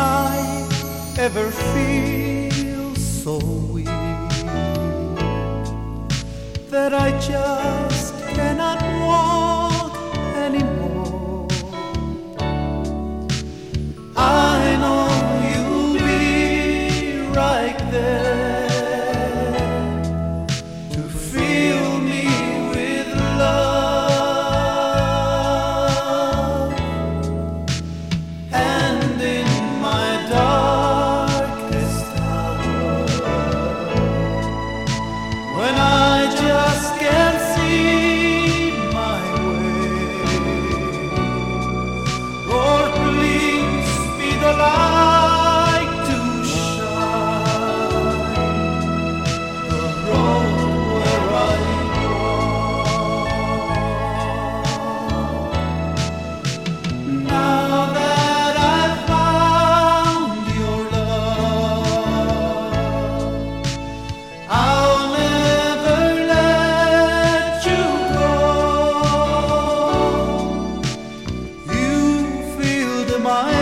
I ever feel so weak that I just cannot walk anymore. I know you'll be right there. my